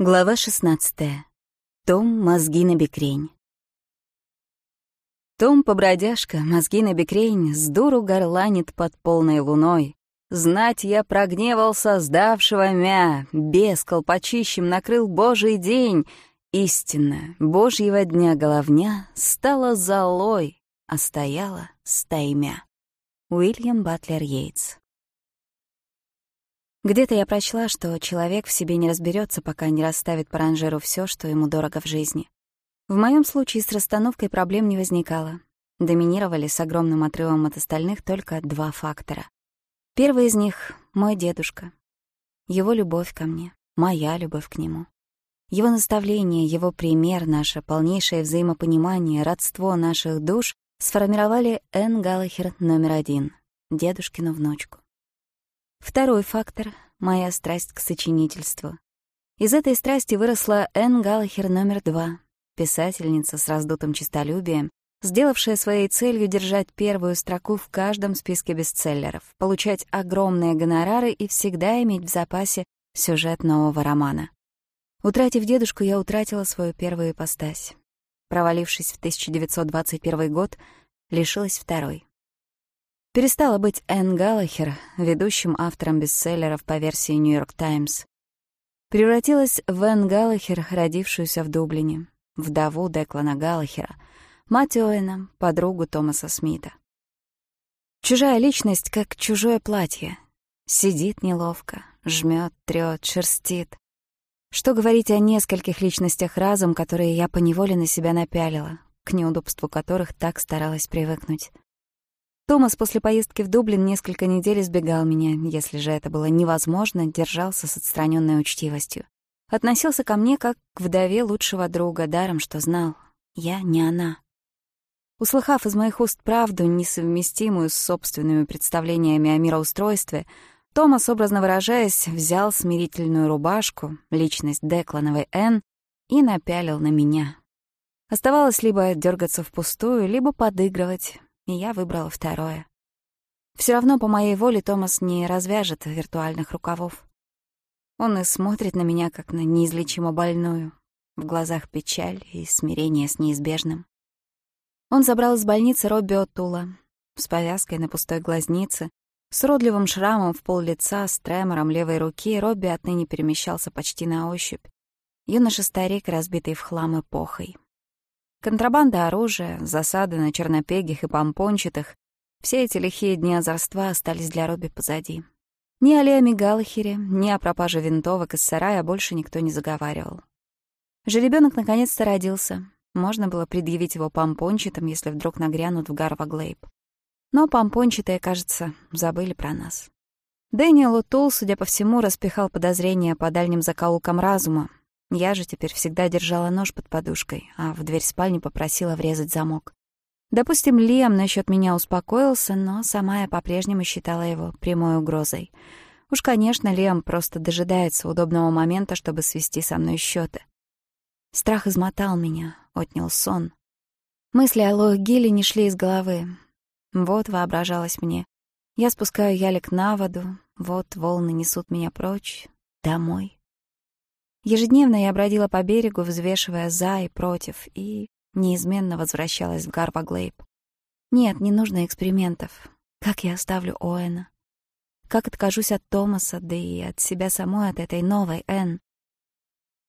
Глава 16. Том «Мозги на бекрень». Том-побродяжка, мозги на бекрень, с дуру горланит под полной луной. Знать я прогневал создавшего мя, без колпачищем накрыл божий день. Истинно, божьего дня головня стала золой, а стояла стаймя. Уильям Батлер Йейтс где-то я прочла, что человек в себе не разберется, пока не расставит по ранжиру все, что ему дорого в жизни. В моем случае с расстановкой проблем не возникало. Доминировали с огромным отрывом от остальных только два фактора. Первый из них — мой дедушка. Его любовь ко мне, моя любовь к нему. Его наставление, его пример, наше полнейшее взаимопонимание, родство наших душ сформировали Энн Галлахер номер один, дедушкину внучку. Второй фактор — моя страсть к сочинительству. Из этой страсти выросла Энн Галлахер номер два, писательница с раздутым честолюбием, сделавшая своей целью держать первую строку в каждом списке бестселлеров, получать огромные гонорары и всегда иметь в запасе сюжет нового романа. Утратив дедушку, я утратила свою первую ипостась. Провалившись в 1921 год, лишилась второй перестала быть Энн Галлахер, ведущим автором бестселлеров по версии «Нью-Йорк Таймс». Превратилась в Энн Галлахер, родившуюся в Дублине, вдову Деклана Галлахера, мать Оэна, подругу Томаса Смита. Чужая личность, как чужое платье. Сидит неловко, жмет, трет, шерстит. Что говорить о нескольких личностях разум, которые я поневоле на себя напялила, к неудобству которых так старалась привыкнуть. Томас после поездки в Дублин несколько недель избегал меня, если же это было невозможно, держался с отстраненной учтивостью. Относился ко мне как к вдове лучшего друга, даром что знал. Я не она. Услыхав из моих уст правду, несовместимую с собственными представлениями о мироустройстве, Томас, образно выражаясь, взял смирительную рубашку, личность Деклановой Н, и напялил на меня. Оставалось либо дергаться впустую, либо подыгрывать, и я выбрала второе. Все равно по моей воле Томас не развяжет виртуальных рукавов. Он и смотрит на меня, как на неизлечимо больную. В глазах печаль и смирение с неизбежным. Он забрал из больницы Робби О'Тула с повязкой на пустой глазнице, с родливым шрамом в пол лица, с тремором левой руки Робби отныне перемещался почти на ощупь. Юноша-старик, Контрабанда оружия, засады на чернопегих и помпончатых — все эти лихие дни озорства остались для Робби позади. Ни о Леоме Галахере, ни о пропаже винтовок из сарая больше никто не заговаривал. Жеребенок наконец-то родился. Можно было предъявить его помпончатым, если вдруг нагрянут в Гарва Глейб. Но помпончатые, кажется, забыли про нас. Дэниел Утул, судя по всему, распихал подозрения по дальним закоулкам разума, я же теперь всегда держала нож под подушкой, а в дверь спальни попросила врезать замок. Допустим, Лиам насчет меня успокоился, но сама я по-прежнему считала его прямой угрозой. Уж, конечно, Лиам просто дожидается удобного момента, чтобы свести со мной счеты. Страх измотал меня, отнял сон. Мысли о Лоэ Гилле не шли из головы. Вот воображалось мне. Я спускаю ялик на воду, вот волны несут меня прочь, домой. Ежедневно я бродила по берегу, взвешивая «за» и «против», и неизменно возвращалась в Гарваглейб. Нет, не нужно экспериментов. Как я оставлю Оэна? Как откажусь от Томаса, да и от себя самой, от этой новой Энн?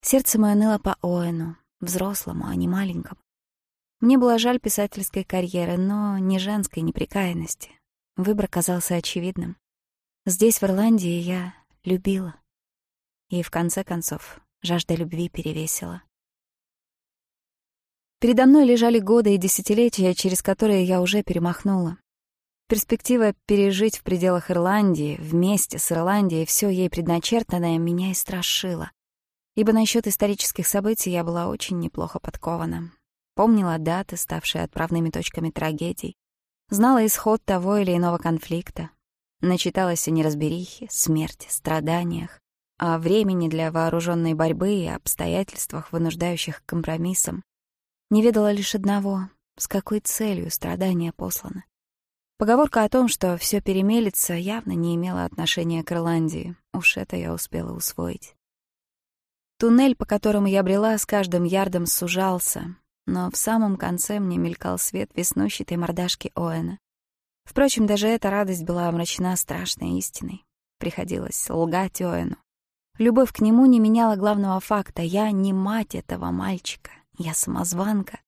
Сердце мое ныло по Оэну, взрослому, а не маленькому. Мне было жаль писательской карьеры, но не женской неприкаянности. Выбор казался очевидным. Здесь, в Ирландии, я любила. И, в конце концов, жажда любви перевесила. Передо мной лежали годы и десятилетия, через которые я уже перемахнула. Перспектива пережить в пределах Ирландии, вместе с Ирландией, все ей предначертанное меня и страшило. Ибо насчет исторических событий я была очень неплохо подкована. Помнила даты, ставшие отправными точками трагедий. Знала исход того или иного конфликта. Начиталась о неразберихе, смерти, страданиях времени для вооруженной борьбы и обстоятельствах, вынуждающих к компромиссам, не ведала лишь одного — с какой целью страдания посланы. Поговорка о том, что все перемелется, явно не имела отношения к Ирландии. Уж это я успела усвоить. Туннель, по которому я брела, с каждым ярдом сужался, но в самом конце мне мелькал свет веснущатой мордашки Оэна. Впрочем, даже эта радость была омрачена страшной истиной. Приходилось лгать Оэну, Любовь к нему не меняла главного факта. Я не мать этого мальчика. Я самозванка.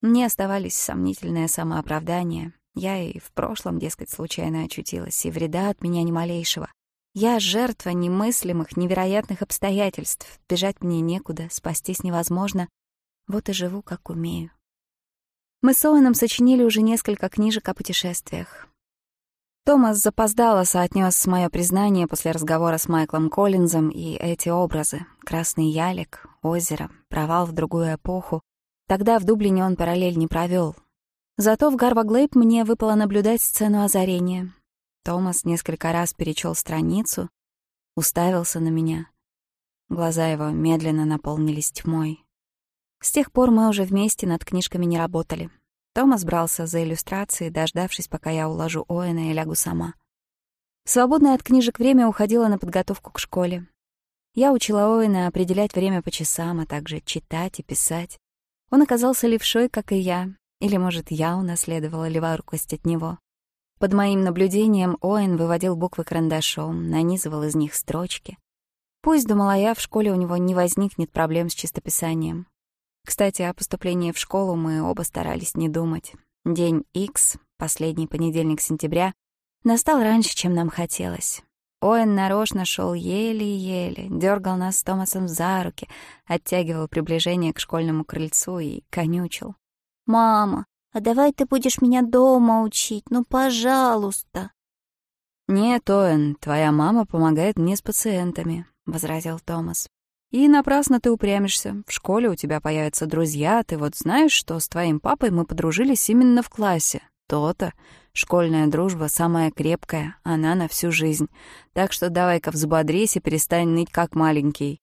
Мне оставались сомнительное самооправдание. Я и в прошлом, дескать, случайно очутилась, и вреда от меня ни малейшего. Я жертва немыслимых, невероятных обстоятельств. Бежать мне некуда, спастись невозможно. Вот и живу, как умею. Мы с Оуэном сочинили уже несколько книжек о путешествиях. Томас запоздало соотнес мое признание после разговора с Майклом Коллинзом и эти образы — красный ялик, озеро, провал в другую эпоху. Тогда в Дублине он параллель не провел. Зато в Гарваглейб мне выпало наблюдать сцену озарения. Томас несколько раз перечел страницу, уставился на меня. Глаза его медленно наполнились тьмой. С тех пор мы уже вместе над книжками не работали. Томас брался за иллюстрации, дождавшись, пока я уложу Оэна и лягу сама. Свободное от книжек время уходило на подготовку к школе. Я учила Оэна определять время по часам, а также читать и писать. Он оказался левшой, как и я, или, может, я унаследовала леворукость от него. Под моим наблюдением Оэн выводил буквы карандашом, нанизывал из них строчки. Кстати, о поступлении в школу мы оба старались не думать. День X, последний понедельник сентября, настал раньше, чем нам хотелось. Оэн нарочно шел еле-еле, дергал нас с Томасом за руки, оттягивал приближение к школьному крыльцу и конючил. «Мама, а давай ты будешь меня дома учить, ну, пожалуйста!» «Нет, Оэн, твоя мама помогает мне с пациентами», — возразил Томас. И напрасно ты упрямишься. В школе у тебя появятся друзья. Ты вот знаешь, что с твоим папой мы подружились именно в классе. То-то. Школьная дружба самая крепкая. Она на всю жизнь. Так что давай-ка взбодрись и перестань ныть, как маленький.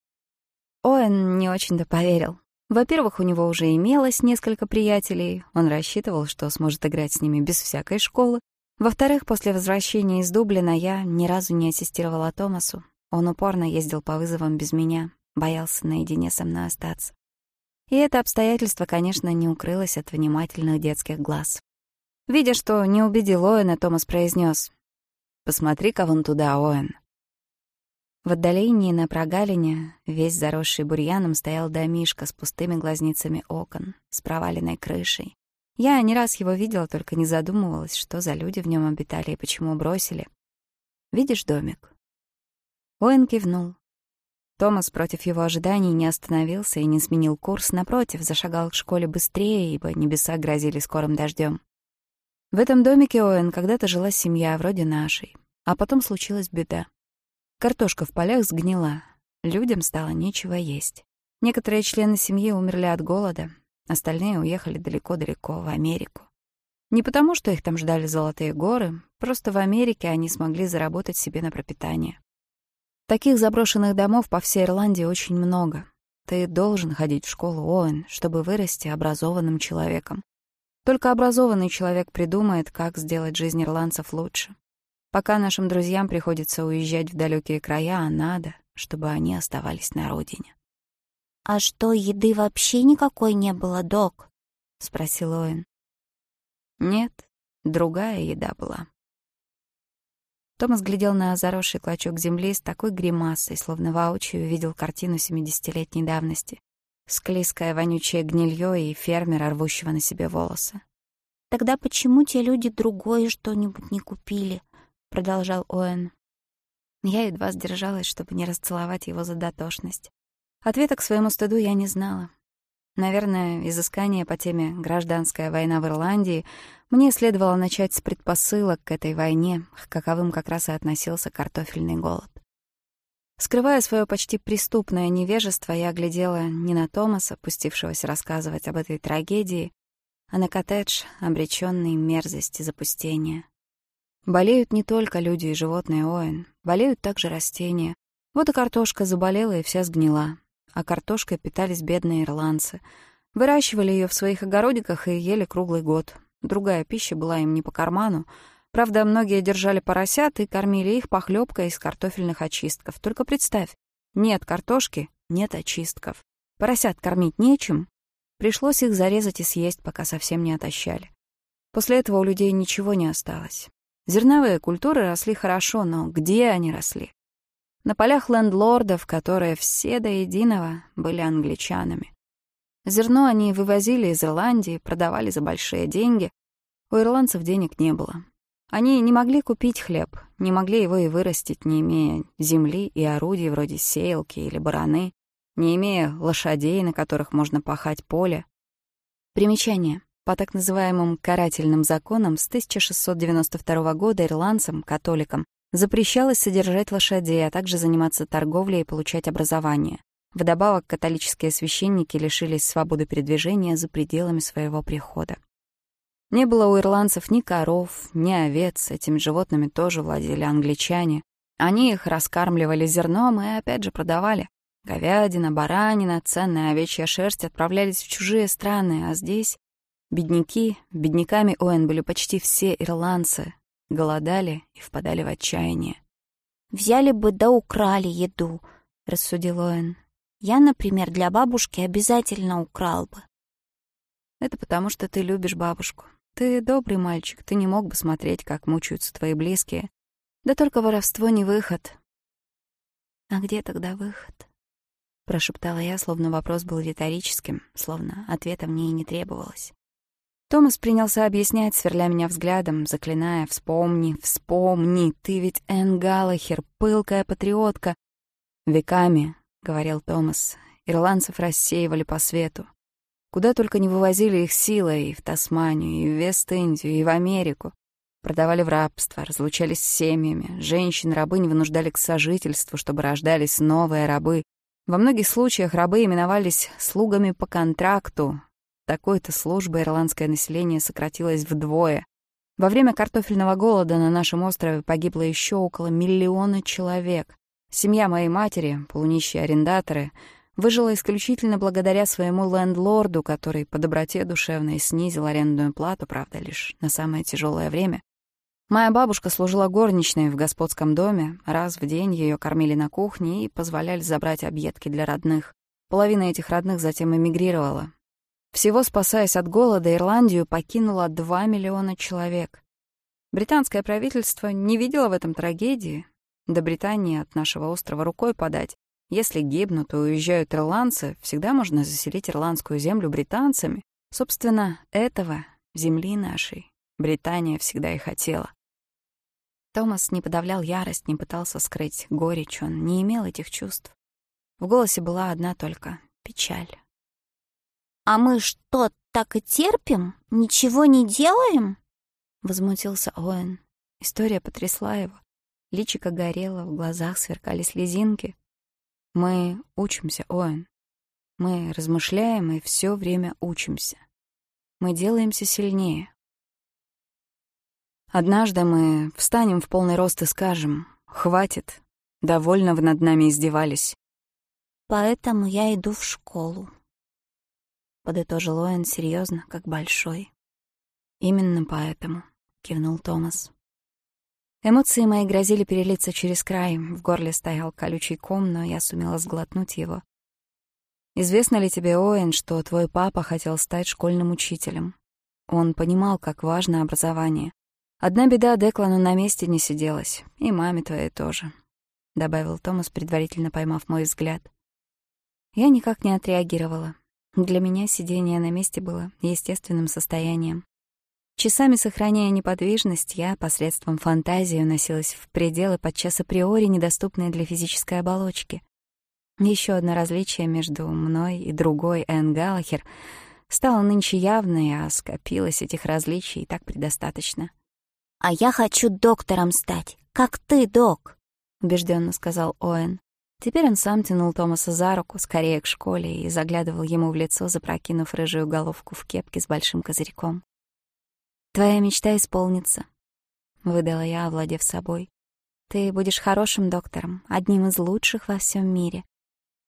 Оэн не очень-то поверил. Во-первых, у него уже имелось несколько приятелей. Он рассчитывал, что сможет играть с ними без всякой школы. Во-вторых, после возвращения из Дублина я ни разу не ассистировала Томасу. Он упорно ездил по вызовам без меня, боялся наедине со мной остаться. И это обстоятельство, конечно, не укрылось от внимательных детских глаз. Видя, что не убедил Оэна, Томас произнес: «Посмотри-ка вон туда, Оэн». В отдалении на прогалине, весь заросший бурьяном, стоял домишка с пустыми глазницами окон, с проваленной крышей. Я не раз его видела, только не задумывалась, что за люди в нем обитали и почему бросили. «Видишь домик?» Оэн кивнул. Томас против его ожиданий не остановился и не сменил курс, напротив, зашагал к школе быстрее, ибо небеса грозили скорым дождем. В этом домике Оэн когда-то жила семья, вроде нашей. А потом случилась беда. Картошка в полях сгнила. Людям стало нечего есть. Некоторые члены семьи умерли от голода, остальные уехали далеко-далеко, в Америку. Не потому, что их там ждали золотые горы, просто в Америке они смогли заработать себе на пропитание. Таких заброшенных домов по всей Ирландии очень много. Ты должен ходить в школу, Оуэн, чтобы вырасти образованным человеком. Только образованный человек придумает, как сделать жизнь ирландцев лучше. Пока нашим друзьям приходится уезжать в далекие края, а надо, чтобы они оставались на родине. «А что, еды вообще никакой не было, док?» — спросил Оуэн. «Нет, другая еда была», Томас глядел на заросший клочок земли с такой гримасой, словно воочию видел картину семидесятилетней давности. Склизкое вонючее гнилье и фермера, рвущего на себе волосы. «Тогда почему те люди другое что-нибудь не купили?» — продолжал Оэн. Я едва сдержалась, чтобы не расцеловать его за дотошность. Ответа к своему стыду я не знала. Наверное, изыскание по теме «Гражданская война в Ирландии» мне следовало начать с предпосылок к этой войне, к каковым как раз и относился картофельный голод. Скрывая свое почти преступное невежество, я глядела не на Томаса, пустившегося рассказывать об этой трагедии, а на коттедж, обречённый мерзости запустения. Болеют не только люди и животные Оэн, болеют также растения. Вот и картошка заболела и вся сгнила а А картошкой питались бедные ирландцы. Выращивали ее в своих огородиках и ели круглый год. Другая пища была им не по карману. Правда, многие держали поросят и кормили их похлебкой из картофельных очистков. Только представь, нет картошки, нет очистков. Поросят кормить нечем. Пришлось их зарезать и съесть, пока совсем не отощали. После этого у людей ничего не осталось. Зерновые культуры росли хорошо, но где они росли? на полях лендлордов, которые все до единого были англичанами. Зерно они вывозили из Ирландии, продавали за большие деньги. У ирландцев денег не было. Они не могли купить хлеб, не могли его и вырастить, не имея земли и орудий вроде сеялки или бараны, не имея лошадей, на которых можно пахать поле. Примечание. По так называемым «карательным законам» с 1692 года ирландцам, католикам, Запрещалось содержать лошадей, а также заниматься торговлей и получать образование. Вдобавок, католические священники лишились свободы передвижения за пределами своего прихода. Не было у ирландцев ни коров, ни овец, этими животными тоже владели англичане. Они их раскармливали зерном и опять же продавали. Говядина, баранина, ценная овечья шерсть отправлялись в чужие страны, а здесь Бедняки, бедняками Оэн были почти все ирландцы, голодали и впадали в отчаяние. «Взяли бы да украли еду», — рассудил Оэн. «Я, например, для бабушки обязательно украл бы». «Это потому, что ты любишь бабушку. Ты добрый мальчик, ты не мог бы смотреть, как мучаются твои близкие. Да только воровство не выход». «А где тогда выход?» — прошептала я, словно вопрос был риторическим, словно ответа мне и не требовалось. Томас принялся объяснять, сверля меня взглядом, заклиная «Вспомни, вспомни, ты ведь Энн Галлахер, пылкая патриотка». «Веками», — говорил Томас, — «ирландцев рассеивали по свету. Куда только не вывозили их силой, и в Тасманию, и в Вест-Индию, и в Америку. Продавали в рабство, разлучались с семьями, женщин-рабынь вынуждали к сожительству, чтобы рождались новые рабы. Во многих случаях рабы именовались «слугами по контракту», такой-то службы ирландское население сократилось вдвое. Во время картофельного голода на нашем острове погибло еще около миллиона человек. Семья моей матери, полунищие арендаторы, выжила исключительно благодаря своему лендлорду, который по доброте душевной снизил арендную плату, правда, лишь на самое тяжелое время. Моя бабушка служила горничной в господском доме, раз в день ее кормили на кухне и позволяли забрать объедки для родных. Половина этих родных затем эмигрировала, всего спасаясь от голода, Ирландию покинуло 2 миллиона человек. Британское правительство не видело в этом трагедии. До Британии от нашего острова рукой подать. Если гибнут и уезжают ирландцы, всегда можно заселить ирландскую землю британцами. Собственно, этого, земли нашей, Британия всегда и хотела. Томас не подавлял ярость, не пытался скрыть горечь, он не имел этих чувств. В голосе была одна только печаль. «А мы что, так и терпим? Ничего не делаем?» Возмутился Оэн. История потрясла его. Личико горело, в глазах сверкали слезинки. «Мы учимся, Оэн. Мы размышляем и все время учимся. Мы делаемся сильнее. Однажды мы встанем в полный рост и скажем «Хватит, довольно вы над нами издевались». «Поэтому я иду в школу», подытожил Оэн серьезно, как большой. «Именно поэтому», — кивнул Томас. Эмоции мои грозили перелиться через край, в горле стоял колючий ком, но я сумела сглотнуть его. «Известно ли тебе, Оэн, что твой папа хотел стать школьным учителем? Он понимал, как важно образование. Одна беда Деклану на месте не сиделась, и маме твоей тоже», — добавил Томас, предварительно поймав мой взгляд. Я никак не отреагировала, для меня сидение на месте было естественным состоянием. Часами сохраняя неподвижность, я посредством фантазии уносилась в пределы подчас априори недоступные для физической оболочки. Еще одно различие между мной и другой Энн Галлахер стало нынче явное, а скопилось этих различий и так предостаточно. «А я хочу доктором стать, как ты, док», — убежденно сказал Оэн. Теперь он сам тянул Томаса за руку, скорее к школе, и заглядывал ему в лицо, запрокинув рыжую головку в кепке с большим козырьком. «Твоя мечта исполнится», — выдала я, овладев собой. «Ты будешь хорошим доктором, одним из лучших во всем мире.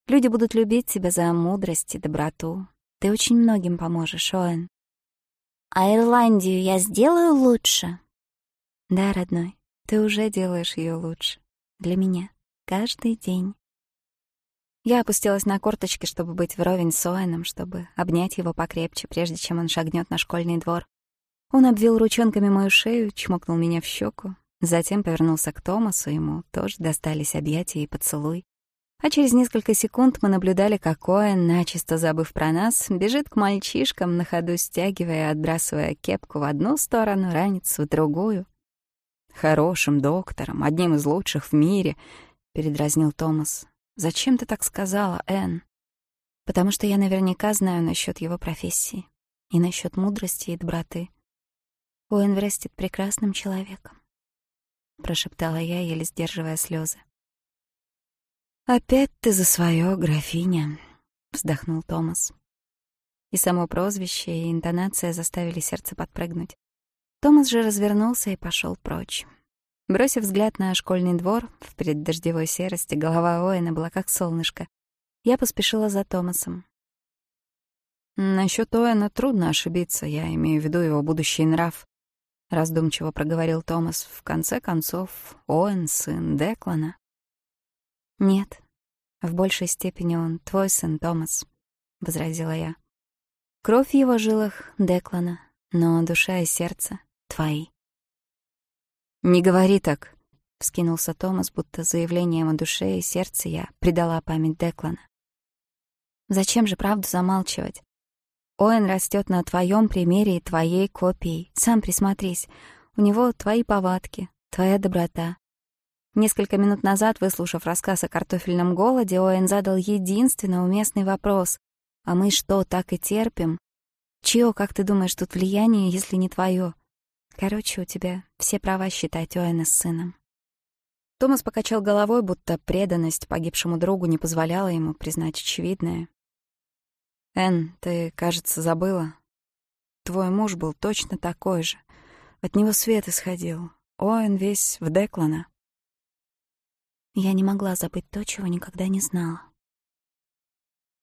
Люди будут любить тебя за мудрость и доброту. Ты очень многим поможешь, Оэн». «А Ирландию я сделаю лучше?» «Да, родной, ты уже делаешь ее лучше. Для меня. Каждый день». Я опустилась на корточки, чтобы быть вровень с Оэном, чтобы обнять его покрепче, прежде чем он шагнет на школьный двор. Он обвил ручонками мою шею, чмокнул меня в щеку, затем повернулся к Томасу, ему тоже достались объятия и поцелуй. А через несколько секунд мы наблюдали, как Оэн, начисто забыв про нас, бежит к мальчишкам, на ходу стягивая и отбрасывая кепку в одну сторону, ранец в другую. «Хорошим доктором, одним из лучших в мире», — передразнил Томас. «Зачем ты так сказала, Энн?» «Потому что я наверняка знаю насчет его профессии и насчет мудрости и доброты. Оэн вырастет прекрасным человеком», — прошептала я, еле сдерживая слезы. «Опять ты за свое, графиня», — вздохнул Томас. И само прозвище, и интонация заставили сердце подпрыгнуть. Томас же развернулся и пошел прочь. Бросив взгляд на школьный двор в преддождевой серости, голова Оэна была как солнышко. Я поспешила за Томасом. «Насчёт Оэна трудно ошибиться, я имею в виду его будущий нрав», — раздумчиво проговорил Томас. «В конце концов, Оэн — сын Деклана». «Нет, в большей степени он твой сын, Томас», — возразила я. «Кровь в его жилах — Деклана, но душа и сердце — твои». «Не говори так», — вскинулся Томас, будто заявлением о душе и сердце я предала память Деклана. «Зачем же правду замалчивать? Оэн растет на твоем примере и твоей копией. Сам присмотрись. У него твои повадки, твоя доброта, Несколько минут назад, выслушав рассказ о картофельном голоде, Оэн задал единственно уместный вопрос. «А мы что, так и терпим? Чье, как ты думаешь, тут влияние, если не твое? Короче, у тебя все права считать Оэна сыном. Томас покачал головой, будто преданность погибшему другу не позволяла ему признать очевидное. Эн, ты, кажется, забыла. Твой муж был точно такой же. От него свет исходил. Оэн весь в Деклана». Я не могла забыть то, чего никогда не знала.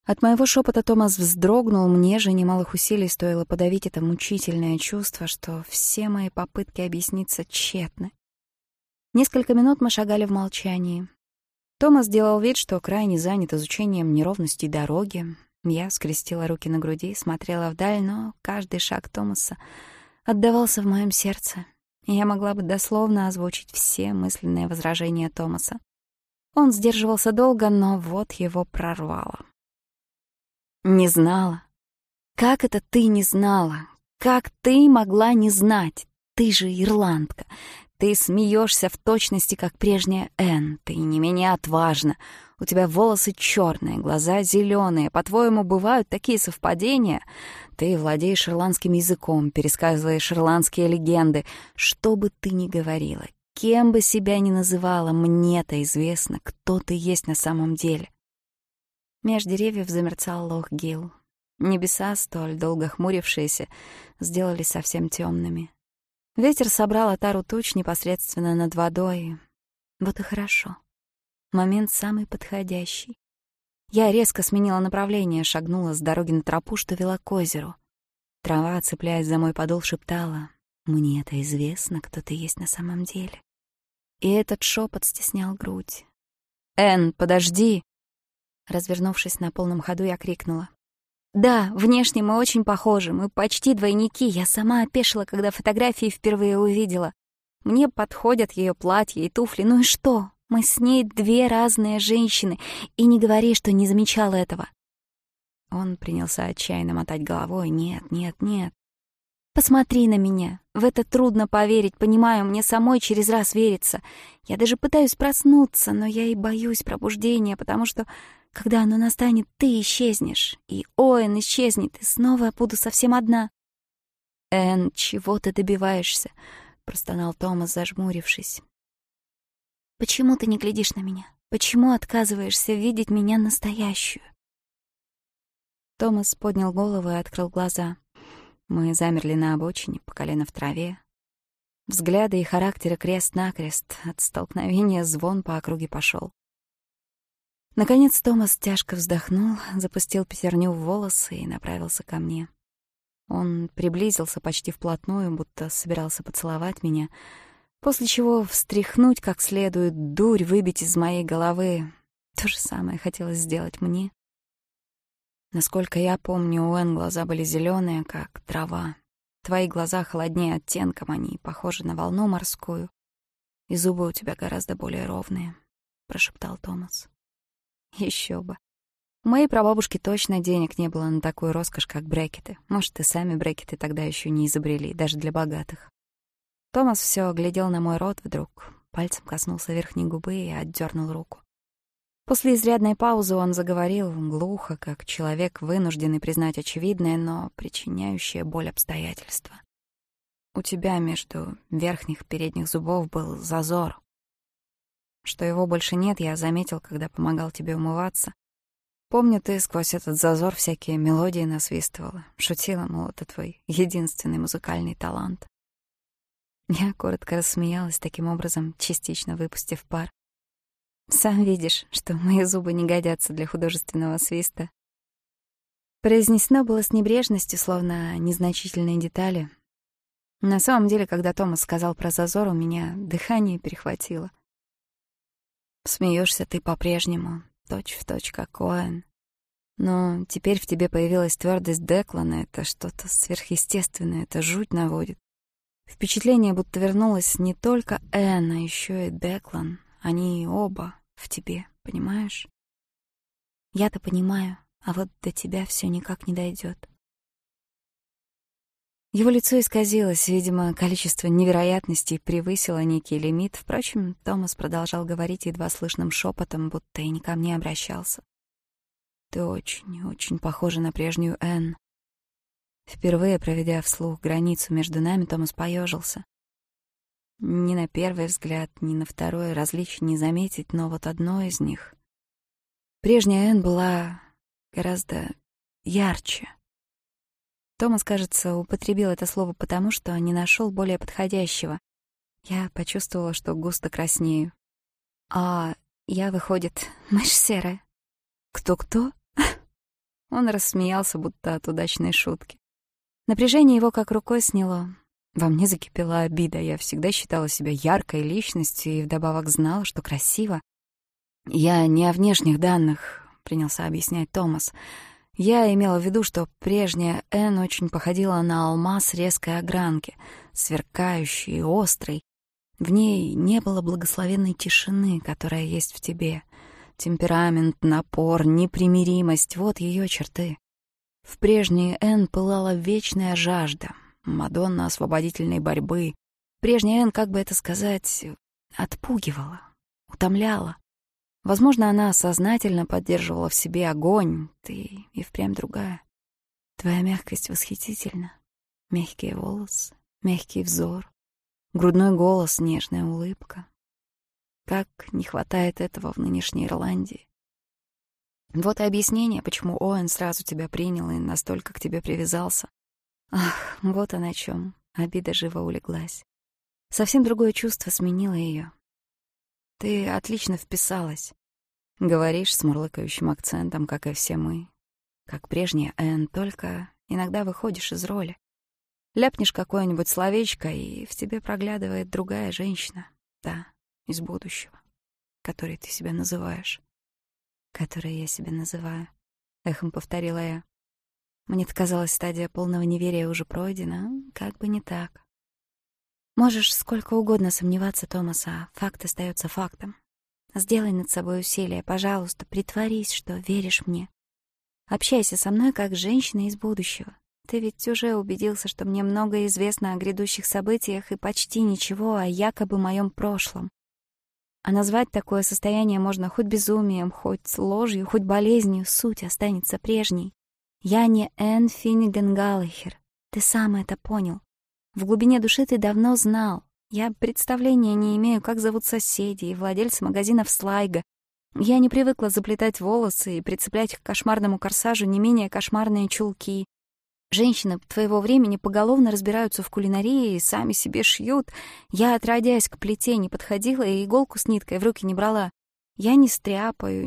От моего шепота Томас вздрогнул, мне же немалых усилий стоило подавить это мучительное чувство, что все мои попытки объясниться тщетны. Несколько минут мы шагали в молчании. Томас делал вид, что крайне занят изучением неровностей дороги. Я скрестила руки на груди, смотрела вдаль, но каждый шаг Томаса отдавался в моем сердце, и я могла бы дословно озвучить все мысленные возражения Томаса. Он сдерживался долго, но вот его прорвало. «Не знала. Как это ты не знала? Как ты могла не знать? Ты же ирландка. Ты смеешься в точности, как прежняя Энн. Ты не менее отважна. У тебя волосы черные, глаза зеленые. По-твоему, бывают такие совпадения? Ты владеешь ирландским языком, пересказываешь ирландские легенды. Что бы ты ни говорила, Кем бы себя ни называла, мне-то известно, кто ты есть на самом деле. Меж деревьев замерцал лох гил. Небеса, столь долго хмурившиеся, сделали совсем темными. Ветер собрал отару туч непосредственно над водой. Вот и хорошо. Момент самый подходящий. Я резко сменила направление, шагнула с дороги на тропу, что вела к озеру. Трава, цепляясь за мой подол, шептала «Мне это известно, кто ты есть на самом деле». И этот шепот стеснял грудь. «Энн, подожди!» Развернувшись на полном ходу, я крикнула. Да, внешне мы очень похожи, мы почти двойники. Я сама опешила, когда фотографии впервые увидела. Мне подходят ее платья и туфли. Ну и что? Мы с ней две разные женщины. И не говори, что не замечала этого. Он принялся отчаянно мотать головой. Нет, нет, нет. Посмотри на меня. В это трудно поверить, понимаю, мне самой через раз верится. Я даже пытаюсь проснуться, но я и боюсь пробуждения, потому что, когда оно настанет, ты исчезнешь. И Оэн исчезнет, и снова я буду совсем одна. «Эн, чего ты добиваешься?» — простонал Томас, зажмурившись. «Почему ты не глядишь на меня? Почему отказываешься видеть меня настоящую?» Томас поднял голову и открыл глаза. Мы замерли на обочине, по колено в траве. Взгляды и характеры крест-накрест. От столкновения звон по округе пошел. Наконец Томас тяжко вздохнул, запустил пятерню в волосы и направился ко мне. Он приблизился почти вплотную, будто собирался поцеловать меня, после чего встряхнуть как следует, дурь выбить из моей головы. То же самое хотелось сделать мне. Насколько я помню, у Энн глаза были зеленые, как трава. Твои глаза холоднее оттенком, они похожи на волну морскую. И зубы у тебя гораздо более ровные, — прошептал Томас. Еще бы. У моей прабабушки точно денег не было на такую роскошь, как брекеты. Может, и сами брекеты тогда еще не изобрели, даже для богатых. Томас все глядел на мой рот вдруг, пальцем коснулся верхней губы и отдернул руку. После изрядной паузы он заговорил глухо, как человек, вынужденный признать очевидное, но причиняющее боль обстоятельства. У тебя между верхних передних зубов был зазор. Что его больше нет, я заметил, когда помогал тебе умываться. Помню, ты сквозь этот зазор всякие мелодии насвистывала, шутила, мол, это твой единственный музыкальный талант. Я коротко рассмеялась таким образом, частично выпустив пар. Сам видишь, что мои зубы не годятся для художественного свиста. Произнесено было с небрежностью, словно незначительные детали. На самом деле, когда Томас сказал про зазор, у меня дыхание перехватило. Смеешься ты по-прежнему, точь в точь как Коэн. Но теперь в тебе появилась твердость Деклана, это что-то сверхъестественное, это жуть наводит. Впечатление, будто вернулась не только Энн, а еще и Деклан. Они оба в тебе, понимаешь? Я-то понимаю, а вот до тебя все никак не дойдет. Его лицо исказилось, видимо, количество невероятностей превысило некий лимит. Впрочем, Томас продолжал говорить едва слышным шепотом, будто и не ко мне обращался. «Ты очень-очень похожа на прежнюю Энн». Впервые проведя вслух границу между нами, Томас поежился. Ни на первый взгляд, ни на второй различий не заметить, но вот одно из них. Прежняя Энн была гораздо ярче. Томас, кажется, употребил это слово потому, что не нашел более подходящего. Я почувствовала, что густо краснею. А я, выходит, мышь серая. Кто-кто? Он рассмеялся, будто от удачной шутки. Напряжение его как рукой сняло. Во мне закипела обида. Я всегда считала себя яркой личностью и вдобавок знала, что красиво. «Я не о внешних данных», — принялся объяснять Томас. «Я имела в виду, что прежняя Энн очень походила на алмаз резкой огранки, сверкающий и острый. В ней не было благословенной тишины, которая есть в тебе. Темперамент, напор, непримиримость — вот ее черты. В прежней Энн пылала вечная жажда, Мадонна освободительной борьбы. Прежняя Энн, как бы это сказать, отпугивала, утомляла. Возможно, она сознательно поддерживала в себе огонь, ты и впрямь другая. Твоя мягкость восхитительна. Мягкие волосы, мягкий взор, грудной голос, нежная улыбка. Как не хватает этого в нынешней Ирландии. Вот и объяснение, почему Оэн сразу тебя принял и настолько к тебе привязался. Ах, вот она о чем. Обида живо улеглась. Совсем другое чувство сменило ее. Ты отлично вписалась. Говоришь с мурлыкающим акцентом, как и все мы. Как прежняя Энн, только иногда выходишь из роли. Ляпнешь какое-нибудь словечко, и в тебе проглядывает другая женщина. Да, из будущего, которой ты себя Мне казалось, стадия полного неверия уже пройдена, как бы не так. Можешь сколько угодно сомневаться, Томас, а факт остается фактом. Сделай над собой усилие, пожалуйста, притворись, что веришь мне. Общайся со мной как женщина из будущего. Ты ведь уже убедился, что мне многое известно о грядущих событиях и почти ничего о якобы моем прошлом. А назвать такое состояние можно хоть безумием, хоть ложью, хоть болезнью, суть останется прежней. Я не Энн Финниган Галлахер. Ты сам это понял. В глубине души ты давно знал. Я представления не имею, как зовут соседи и владельцы магазинов Слайга. Я не привыкла заплетать волосы и прицеплять к кошмарному корсажу не менее кошмарные чулки. Женщины твоего времени поголовно разбираются в кулинарии и сами себе шьют. Я, отродясь к плите, не подходила и иголку с ниткой в руки не брала. Я не стряпаю,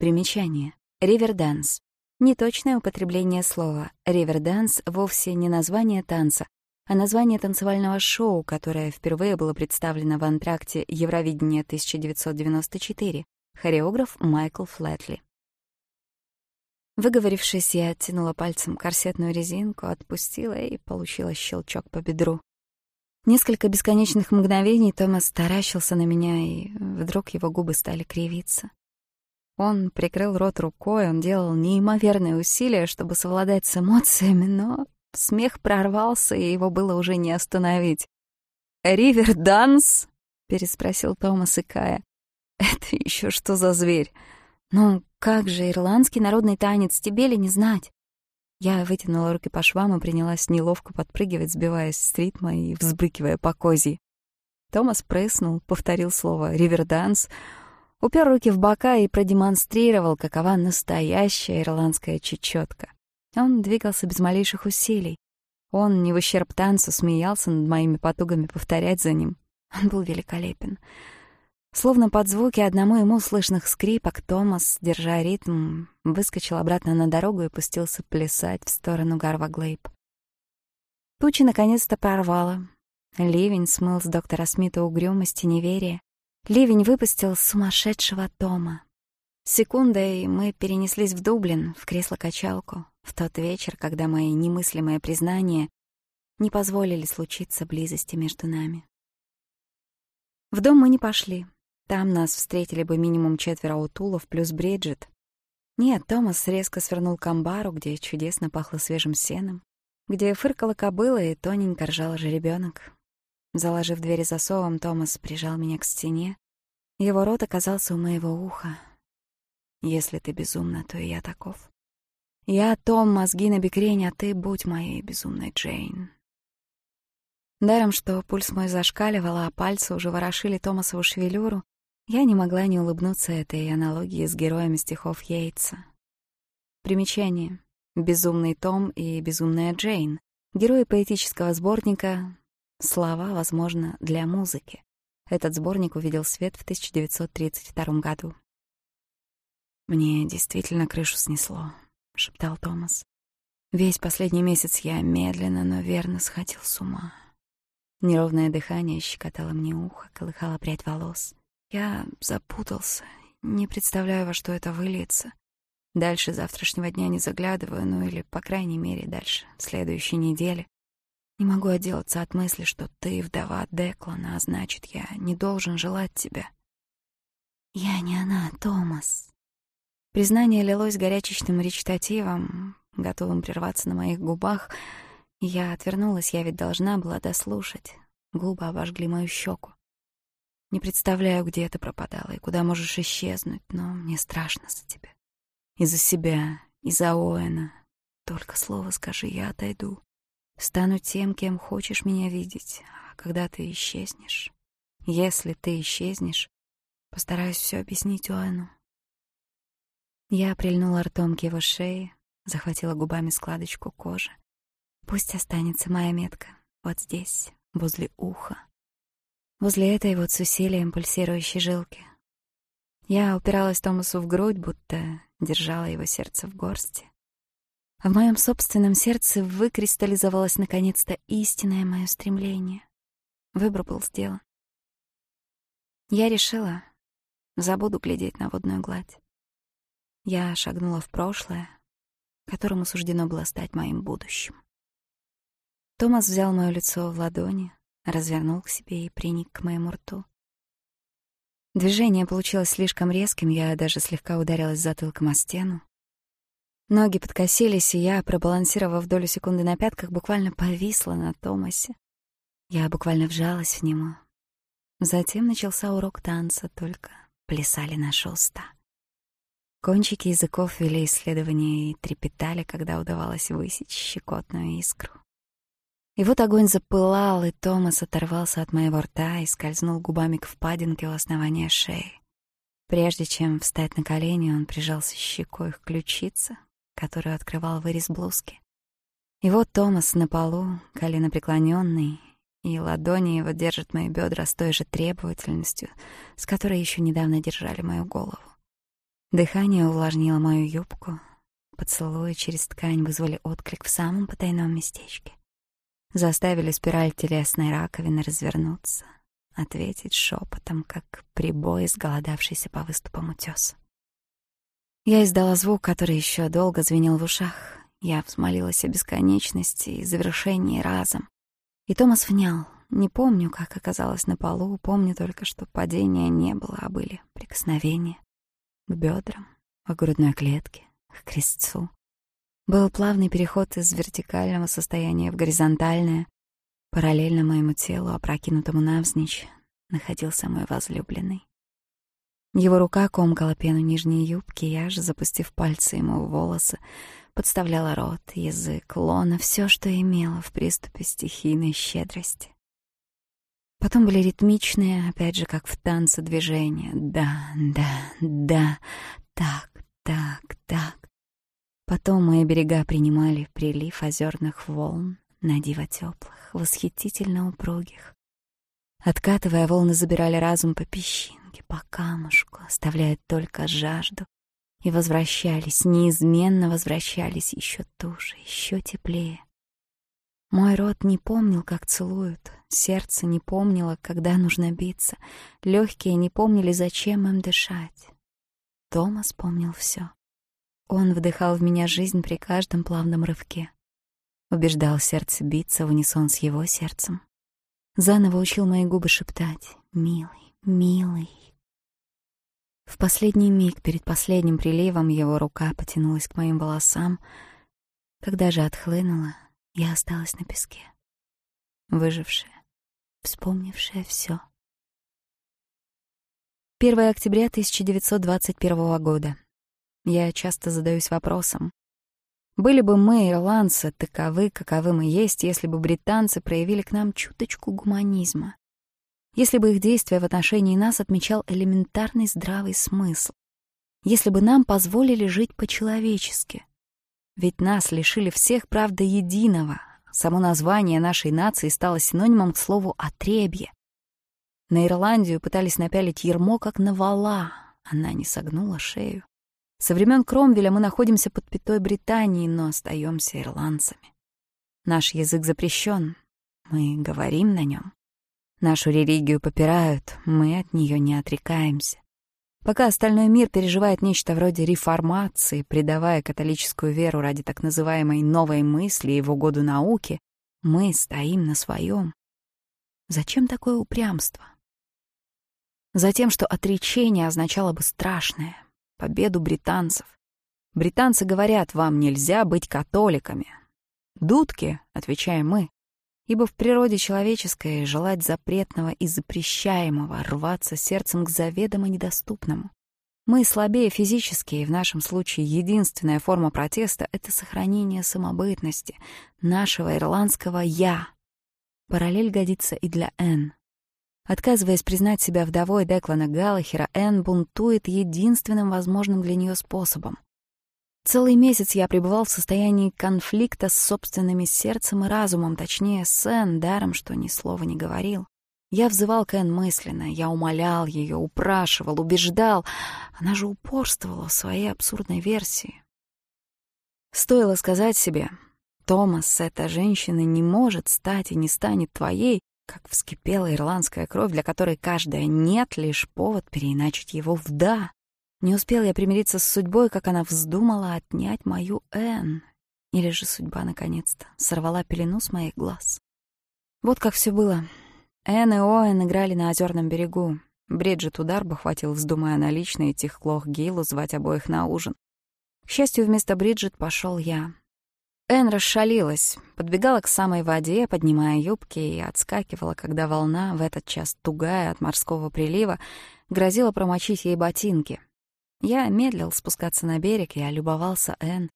Примечание. Риверданс. Неточное употребление слова. Риверданс вовсе не название танца, а название танцевального шоу, которое впервые было представлено в антракте Евровидения 1994, хореограф Майкл Флетли. Выговорившись, я оттянула пальцем корсетную резинку, отпустила и получила щелчок по бедру. Несколько бесконечных мгновений Томас таращился на меня, и вдруг его губы стали кривиться. Он прикрыл рот рукой, он делал неимоверные усилия, чтобы совладать с эмоциями, но смех прорвался, и его было уже не остановить. «Ривер Данс?» — переспросил Томас и кая. «Это еще что за зверь? Ну, как же ирландский народный танец, тебе ли не знать?» Я вытянула руки по швам и принялась неловко подпрыгивать, сбиваясь с ритма и взбрыкивая по козьи. Томас прыснул, повторил слово «риверданс», упер руки в бока и продемонстрировал, какова настоящая ирландская чечетка. Он двигался без малейших усилий. Он, не в ущерб танцу, смеялся над моими потугами повторять за ним. Он был великолепен. Словно под звуки одному ему слышных скрипок, Томас, держа ритм, выскочил обратно на дорогу и пустился плясать в сторону Гарва-Глейб. Тучи наконец-то прорвало. Ливень смыл с доктора Смита угрюмость и неверие. Ливень выпустил сумасшедшего Тома. Секундой мы перенеслись в Дублин, в кресло-качалку, в тот вечер, когда мои немыслимые признания не позволили случиться близости между нами. В дом мы не пошли. Там нас встретили бы минимум четверо утулов плюс Бриджит. Нет, Томас резко свернул к амбару, где чудесно пахло свежим сеном, где фыркала кобыла и тоненько ржал жеребёнок. Заложив дверь засовом, Томас прижал меня к стене. Его рот оказался у моего уха. «Если ты безумна, то и я таков. Я Том, мозги на бекрень, а ты будь моей безумной Джейн». Даром, что пульс мой зашкаливал, а пальцы уже ворошили Томасову шевелюру, я не могла не улыбнуться этой аналогии с героями стихов Йейтса. Примечание. «Безумный Том» и «Безумная Джейн» — герои поэтического сборника слова, возможно, для музыки. Этот сборник увидел свет в 1932 году. «Мне действительно крышу снесло», — шептал Томас. «Весь последний месяц я медленно, но верно сходил с ума. Неровное дыхание щекотало мне ухо, колыхало прядь волос. Я запутался, не представляю, во что это выльется. Дальше завтрашнего дня не заглядываю, ну или, по крайней мере, дальше, в следующей неделе. Не могу отделаться от мысли, что ты вдова Деклана, а значит, я не должен желать тебя. Я не она, Томас. Признание лилось горячечным речитативом, готовым прерваться на моих губах. Я отвернулась, я ведь должна была дослушать. Губы обожгли мою щеку. Не представляю, где это пропадало и куда можешь исчезнуть, но мне страшно за тебя. И за себя, и за Оэна. Только слово скажи, я отойду. Стану тем, кем хочешь меня видеть. А когда ты исчезнешь, если ты исчезнешь, постараюсь все объяснить Уану. Я прильнула ртом к его шее, захватила губами складочку кожи. Пусть останется моя метка вот здесь, возле уха. Возле этой вот с усилием пульсирующей жилки. Я упиралась Томасу в грудь, будто держала его сердце в горсти. В моем собственном сердце выкристаллизовалось наконец-то истинное мое стремление. Выбор был сделан. Я решила, забуду глядеть на водную гладь. Я шагнула в прошлое, которому суждено было стать моим будущим. Томас взял мое лицо в ладони, развернул к себе и приник к моему рту. Движение получилось слишком резким, я даже слегка ударилась затылком о стену, Ноги подкосились, и я, пробалансировав долю секунды на пятках, буквально повисла на Томасе. Я буквально вжалась в него. Затем начался урок танца, только плясали на шелста. Кончики языков вели исследования и трепетали, когда удавалось высечь щекотную искру. И вот огонь запылал, и Томас оторвался от моего рта и скользнул губами к впадинке у основания шеи. Прежде чем встать на колени, он прижался щекой к ключице, которую открывал вырез блузки. И вот Томас на полу, колено преклонённый, и ладони его держат мои бедра с той же требовательностью, с которой еще недавно держали мою голову. Дыхание увлажнило мою юбку, поцелуи через ткань вызвали отклик в самом потайном местечке. Заставили спираль телесной раковины развернуться, ответить шепотом, как прибой, сголодавшийся по выступам утес. Я издала звук, который еще долго звенел в ушах. Я взмолилась о бесконечности и завершении разом. И Томас внял. Не помню, как оказалось на полу, помню только, что падения не было, а были прикосновения к бедрам, к грудной клетке, к крестцу. Был плавный переход из вертикального состояния в горизонтальное. Параллельно моему телу, опрокинутому навзничь, находился мой возлюбленный. Его рука комкала пену нижней юбки, я же, запустив пальцы ему в волосы, подставляла рот, язык, лона, все, что имела в приступе стихийной щедрости. Потом были ритмичные, опять же, как в танце движения. Да, да, да, так, так, так. Потом мои берега принимали прилив озерных волн, на диво теплых, восхитительно упругих. Откатывая, волны забирали разум по камушки по камушку, оставляя только жажду, и возвращались, неизменно возвращались еще туже, еще теплее. Мой рот не помнил, как целуют, сердце не помнило, когда нужно биться, легкие не помнили, зачем им дышать. Томас помнил все. Он вдыхал в меня жизнь при каждом плавном рывке. Убеждал сердце биться в унисон с его сердцем. Заново учил мои губы шептать «Милый, милый. В последний миг перед последним приливом его рука потянулась к моим волосам. Когда же отхлынула, я осталась на песке, выжившая, вспомнившая все. 1 октября 1921 года. Я часто задаюсь вопросом, были бы мы, ирландцы, таковы, каковы мы есть, если бы британцы проявили к нам чуточку гуманизма. Если бы их действия в отношении нас отмечал элементарный здравый смысл. Если бы нам позволили жить по-человечески. Ведь нас лишили всех, правда, единого. Само название нашей нации стало синонимом к слову «отребье». На Ирландию пытались напялить ермо, как на вала. Она не согнула шею. Со времен Кромвеля мы находимся под пятой Британии, но остаемся ирландцами. Наш язык запрещен. Мы говорим на нем. Нашу религию попирают, мы от нее не отрекаемся. Пока остальной мир переживает нечто вроде реформации, предавая католическую веру ради так называемой «новой мысли» и в угоду науке, мы стоим на своем. Зачем такое упрямство? Затем, что отречение означало бы страшное — победу британцев. Британцы говорят, вам нельзя быть католиками. «Дудки», — отвечаем мы, ибо в природе человеческой желать запретного и запрещаемого, рваться сердцем к заведомо недоступному. Мы слабее физически, и в нашем случае единственная форма протеста — это сохранение самобытности, нашего ирландского «я». Параллель годится и для «Н». Отказываясь признать себя вдовой Деклана Галлахера, Энн бунтует единственным возможным для нее способом. Целый месяц я пребывал в состоянии конфликта с собственными сердцем и разумом, точнее, с Энн, даром, что ни слова не говорил. Я взывал к Энн мысленно, я умолял ее, упрашивал, убеждал. Она же упорствовала в своей абсурдной версии. Стоило сказать себе, «Томас, эта женщина не может стать и не станет твоей», как вскипела ирландская кровь, для которой каждая «нет» — лишь повод переиначить его в «да». Не успел я примириться с судьбой, как она вздумала отнять мою Энн. Или же судьба, наконец-то, сорвала пелену с моих глаз. Вот как все было. Энн и Оэн играли на озерном берегу. Бриджит удар бы хватил, вздумая наличные идти к Клох Гейлу звать обоих на ужин. К счастью, вместо Бриджит пошел я. Эн расшалилась, подбегала к самой воде, поднимая юбки, и отскакивала, когда волна, в этот час тугая от морского прилива, грозила промочить ей ботинки. Я медлил спускаться на берег, я любовался Эн.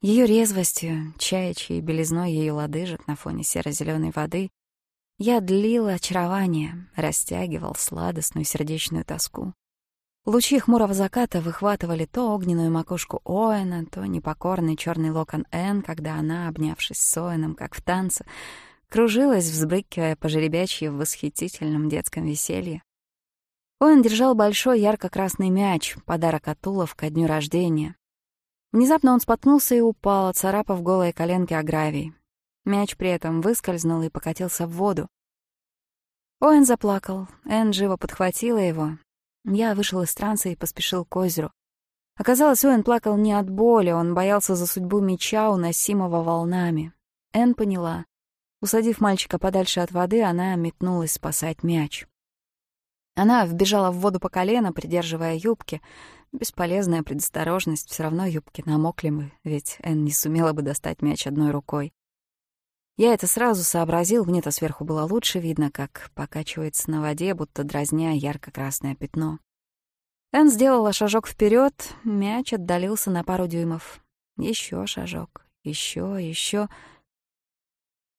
Ее резвостью, чаячьей белизной ее лодыжек на фоне серо зеленой воды. Я длил очарование, растягивал сладостную сердечную тоску. Лучи хмурого заката выхватывали то огненную макушку Оэна, то непокорный черный локон Эн, когда она, обнявшись с Оэном, как в танце, кружилась, взбрыкивая по жеребячьи в восхитительном детском веселье. Он держал большой ярко-красный мяч, подарок от Тулов ко дню рождения. Внезапно он споткнулся и упал, царапав голые коленки о гравий. Мяч при этом выскользнул и покатился в воду. Оэн заплакал, Эн живо подхватила его. Я вышел из транса и поспешил к озеру. Оказалось, Оэн плакал не от боли, он боялся за судьбу меча, уносимого волнами. Эн поняла. Усадив мальчика подальше от воды, она метнулась спасать мяч. Она вбежала в воду по колено, придерживая юбки. Бесполезная предосторожность, все равно юбки намокли мы, ведь Энн не сумела бы достать мяч одной рукой. Я это сразу сообразил, мне-то сверху было лучше видно, как покачивается на воде, будто дразня ярко-красное пятно. Энн сделала шажок вперед, мяч отдалился на пару дюймов. Еще шажок, еще, еще.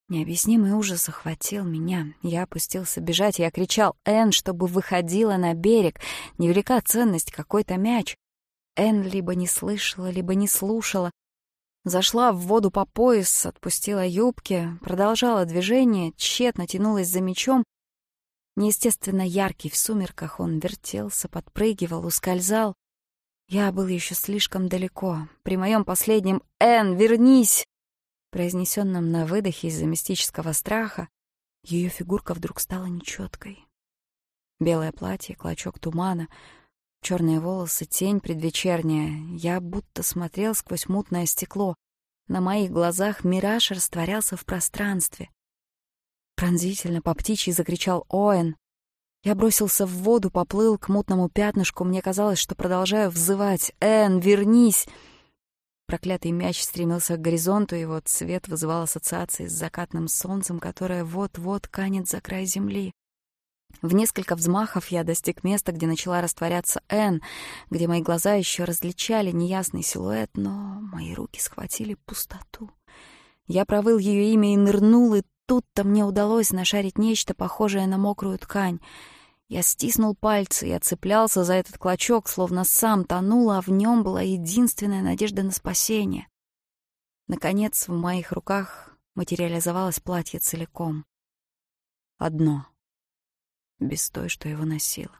Необъяснимый ужас охватил меня. Я опустился бежать, я кричал «Энн», чтобы выходила на берег. Невелика ценность, какой-то мяч. Энн либо не слышала, либо не слушала. Зашла в воду по пояс, отпустила юбки, продолжала движение, тщетно тянулась за мечом. Неестественно яркий в сумерках он вертелся, подпрыгивал, ускользал. Я был еще слишком далеко. При моем последнем «Энн, вернись!» произнесенном на выдохе из-за мистического страха, ее фигурка вдруг стала нечеткой. Белое платье, клочок тумана, черные волосы, тень предвечерняя. Я будто смотрел сквозь мутное стекло. На моих глазах мираж растворялся в пространстве. Пронзительно по птичьи закричал Оэн. Я бросился в воду, поплыл к мутному пятнышку. Мне казалось, что продолжаю взывать «Эн, вернись!» Проклятый мяч стремился к горизонту, и вот цвет вызывал ассоциации с закатным солнцем, которое вот-вот канет за край земли. В несколько взмахов я достиг места, где начала растворяться Энн, где мои глаза еще различали неясный силуэт, но мои руки схватили пустоту. Я провыл ее имя и нырнул, и тут-то мне удалось нашарить нечто похожее на мокрую ткань — я стиснул пальцы и отцеплялся за этот клочок, словно сам тонул, а в нем была единственная надежда на спасение. Наконец, в моих руках материализовалось платье целиком. Одно. Без той, что его носила.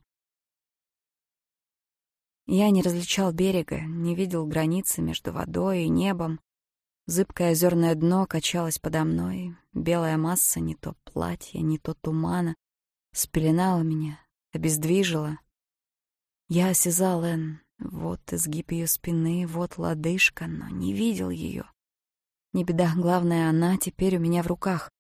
Я не различал берега, не видел границы между водой и небом. Зыбкое озерное дно качалось подо мной, белая масса не то платья, не то тумана, спеленала меня, обездвижила. Я осязал Энн, вот изгиб ее спины, вот лодыжка, но не видел ее. Не беда, главное, она теперь у меня в руках.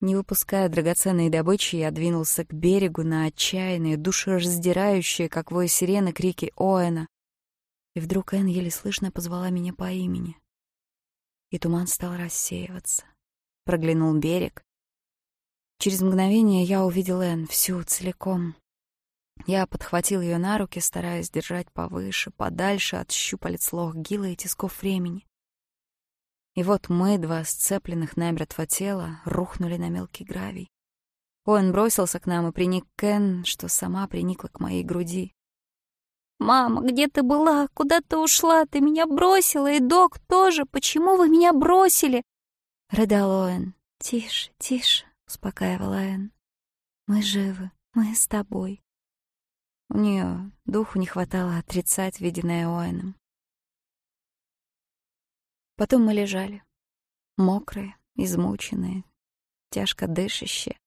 Не выпуская драгоценной добычи, я двинулся к берегу на отчаянные, душераздирающие, как вой сирены, крики Оэна. И вдруг Энн еле слышно позвала меня по имени. И туман стал рассеиваться. Проглянул берег. Через мгновение я увидел Энн всю, целиком. Я подхватил ее на руки, стараясь держать повыше, подальше от щупалец Лох-Гила и тисков времени. И вот мы, два сцепленных намертво тела, рухнули на мелкий гравий. Он бросился к нам и приник к Энн, что сама приникла к моей груди. «Мама, где ты была? Куда ты ушла? Ты меня бросила, и док успокаивала Энн. «Мы живы, мы с тобой». У нее духу не хватало отрицать виденное Оэном. Потом мы лежали, мокрые, измученные, тяжко дышащие,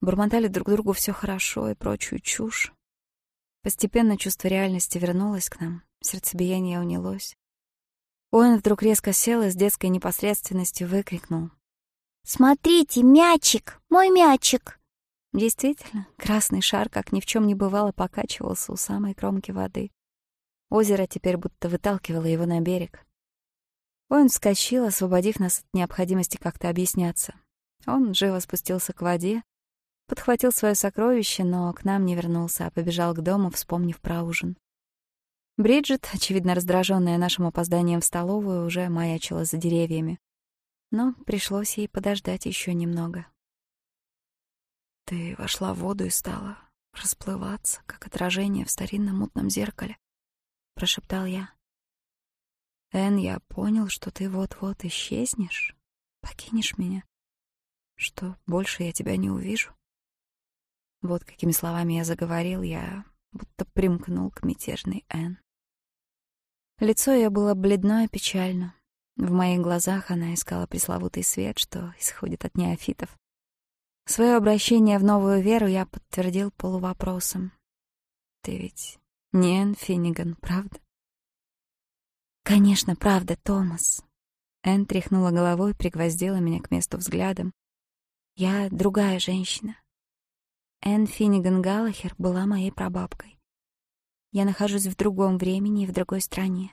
бормотали друг другу все хорошо и прочую чушь. Постепенно чувство реальности вернулось к нам, сердцебиение унялось. Оэн вдруг резко сел и с детской непосредственностью выкрикнул. «Смотрите, мячик! Мой мячик!» Действительно, красный шар, как ни в чем не бывало, покачивался у самой кромки воды. Озеро теперь будто выталкивало его на берег. Он вскочил, освободив нас от необходимости как-то объясняться. Он живо спустился к воде, подхватил свое сокровище, но к нам не вернулся, а побежал к дому, вспомнив про ужин. Бриджит, очевидно раздраженная нашим опозданием в столовую, уже маячила за деревьями но пришлось ей подождать еще немного. Ты вошла в воду и стала расплываться, как отражение в старинном мутном зеркале, прошептал я. Эн, я понял, что ты вот-вот исчезнешь, покинешь меня, что больше я тебя не увижу. Вот какими словами я заговорил, я будто примкнул к мятежной Эн. Лицо ее было бледное печально, в моих глазах она искала пресловутый свет, что исходит от неофитов. Своё обращение в новую веру я подтвердил полувопросом. «Ты ведь не Энн Финниган, правда?» «Конечно, правда, Томас». Энн тряхнула головой, пригвоздила меня к месту взглядом. «Я другая женщина. Энн Финниган Галлахер была моей прабабкой. Я нахожусь в другом времени и в другой стране,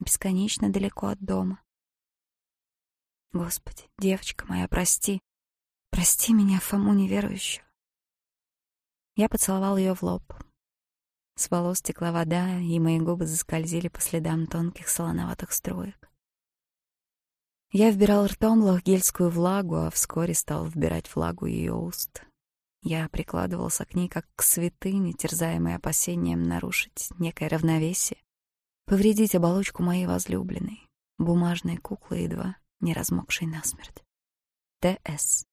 бесконечно далеко от дома. Господи, девочка моя, прости. Прости меня, Фому неверующего. Я поцеловал ее в лоб. С волос текла вода, и мои губы заскользили по следам тонких солоноватых струек. Я вбирал ртом лохгельскую влагу, а вскоре стал вбирать влагу ее уст. Я прикладывался к ней как к святыне, терзаемой опасением нарушить некое равновесие, повредить оболочку моей возлюбленной, бумажной куклы едва не размокшей насмерть. Т.С.